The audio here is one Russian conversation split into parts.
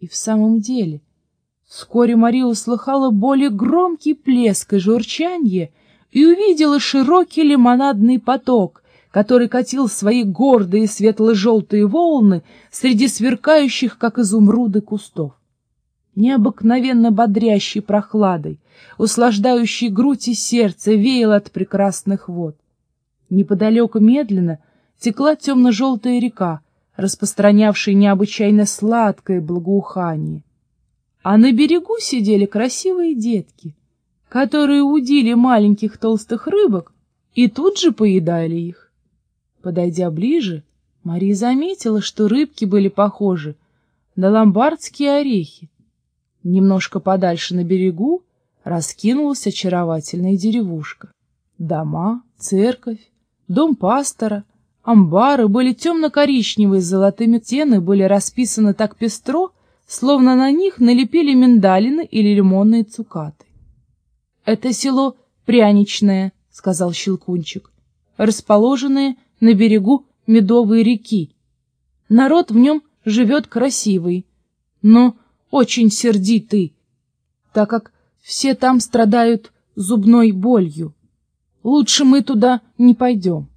И в самом деле, вскоре Мария услыхала более громкий плеск и журчанье и увидела широкий лимонадный поток, который катил свои гордые светло-желтые волны среди сверкающих, как изумруды, кустов. Необыкновенно бодрящей прохладой, услаждающей грудь и сердце, веял от прекрасных вод. Неподалеку медленно текла темно-желтая река, распространявшая необычайно сладкое благоухание. А на берегу сидели красивые детки, которые удили маленьких толстых рыбок и тут же поедали их. Подойдя ближе, Мария заметила, что рыбки были похожи на ломбардские орехи. Немножко подальше на берегу раскинулась очаровательная деревушка. Дома, церковь, дом пастора, амбары были темно-коричневые с золотыми стены были расписаны так пестро, словно на них налепили миндалины или лимонные цукаты. — Это село Пряничное, — сказал Щелкунчик, — расположенное на берегу Медовой реки. Народ в нем живет красивый, но очень сердитый, так как все там страдают зубной болью. Лучше мы туда не пойдем.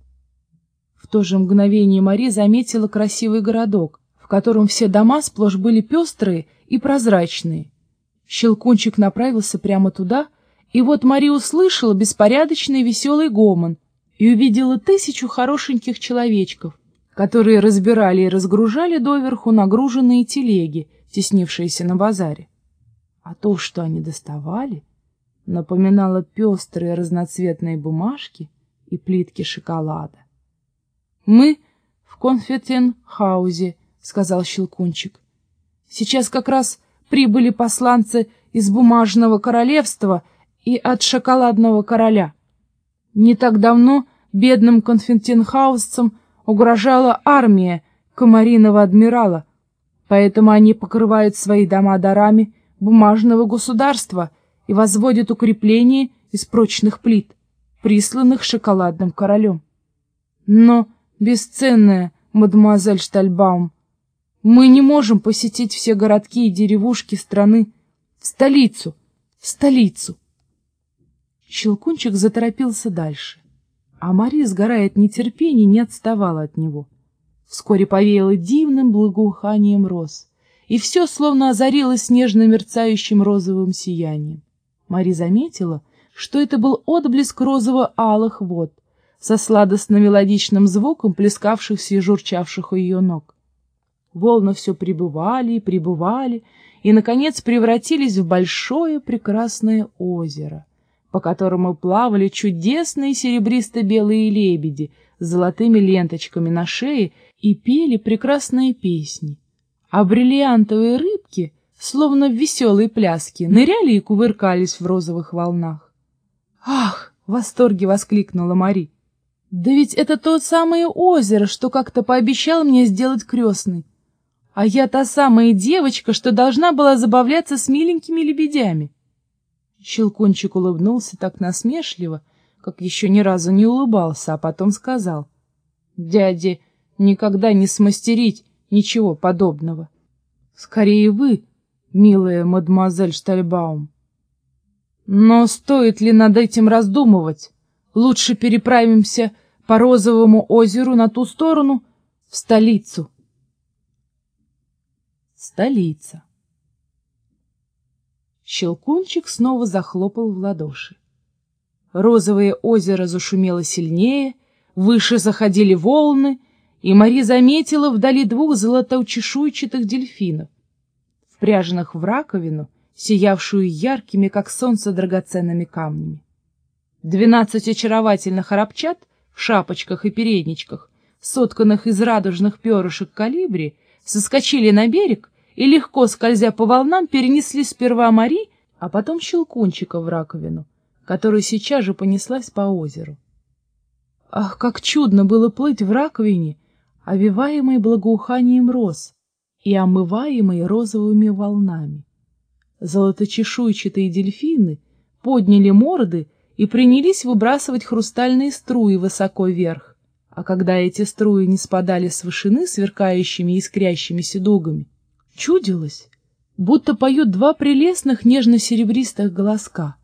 То же мгновение Мари заметила красивый городок, в котором все дома сплошь были пестрые и прозрачные. Щелкунчик направился прямо туда, и вот Мари услышала беспорядочный веселый гомон и увидела тысячу хорошеньких человечков, которые разбирали и разгружали доверху нагруженные телеги, теснившиеся на базаре. А то, что они доставали, напоминало пестрые разноцветные бумажки и плитки шоколада. — Мы в конфетенхаузе, — сказал Щелкунчик. — Сейчас как раз прибыли посланцы из бумажного королевства и от шоколадного короля. Не так давно бедным конфетенхаузцам угрожала армия комариного адмирала, поэтому они покрывают свои дома дарами бумажного государства и возводят укрепления из прочных плит, присланных шоколадным королем. Но, бесценная мадемуазель Штальбаум, мы не можем посетить все городки и деревушки страны, в столицу, в столицу. Щелкунчик заторопился дальше, а Мари, сгорая от нетерпения, не отставала от него. Вскоре повеяло дивным благоуханием роз, и все словно озарилось нежно мерцающим розовым сиянием. Мари заметила, что это был отблеск розово-алых вод со сладостно-мелодичным звуком плескавшихся и журчавших у ее ног. Волны все прибывали и прибывали, и, наконец, превратились в большое прекрасное озеро, по которому плавали чудесные серебристо-белые лебеди с золотыми ленточками на шее и пели прекрасные песни. А бриллиантовые рыбки, словно в веселой пляске, ныряли и кувыркались в розовых волнах. «Ах!» — в восторге воскликнула Мари. «Да ведь это то самое озеро, что как-то пообещал мне сделать крестный. А я та самая девочка, что должна была забавляться с миленькими лебедями». Щелкунчик улыбнулся так насмешливо, как еще ни разу не улыбался, а потом сказал. «Дяде никогда не смастерить ничего подобного. Скорее вы, милая мадемуазель Штальбаум. Но стоит ли над этим раздумывать? Лучше переправимся по Розовому озеру на ту сторону, в столицу. Столица. Щелкунчик снова захлопал в ладоши. Розовое озеро зашумело сильнее, выше заходили волны, и Мари заметила вдали двух золотоучешуйчатых дельфинов, впряженных в раковину, сиявшую яркими, как солнце, драгоценными камнями. Двенадцать очаровательных арабчат в шапочках и передничках, сотканных из радужных перышек калибри, соскочили на берег и, легко скользя по волнам, перенесли сперва Мари, а потом Щелкунчика в раковину, которая сейчас же понеслась по озеру. Ах, как чудно было плыть в раковине, овиваемой благоуханием роз и омываемой розовыми волнами. Золоточешуйчатые дельфины подняли морды и принялись выбрасывать хрустальные струи высоко вверх, а когда эти струи не спадали с вышины сверкающими и искрящимися дугами, чудилось, будто поют два прелестных нежно-серебристых голоска.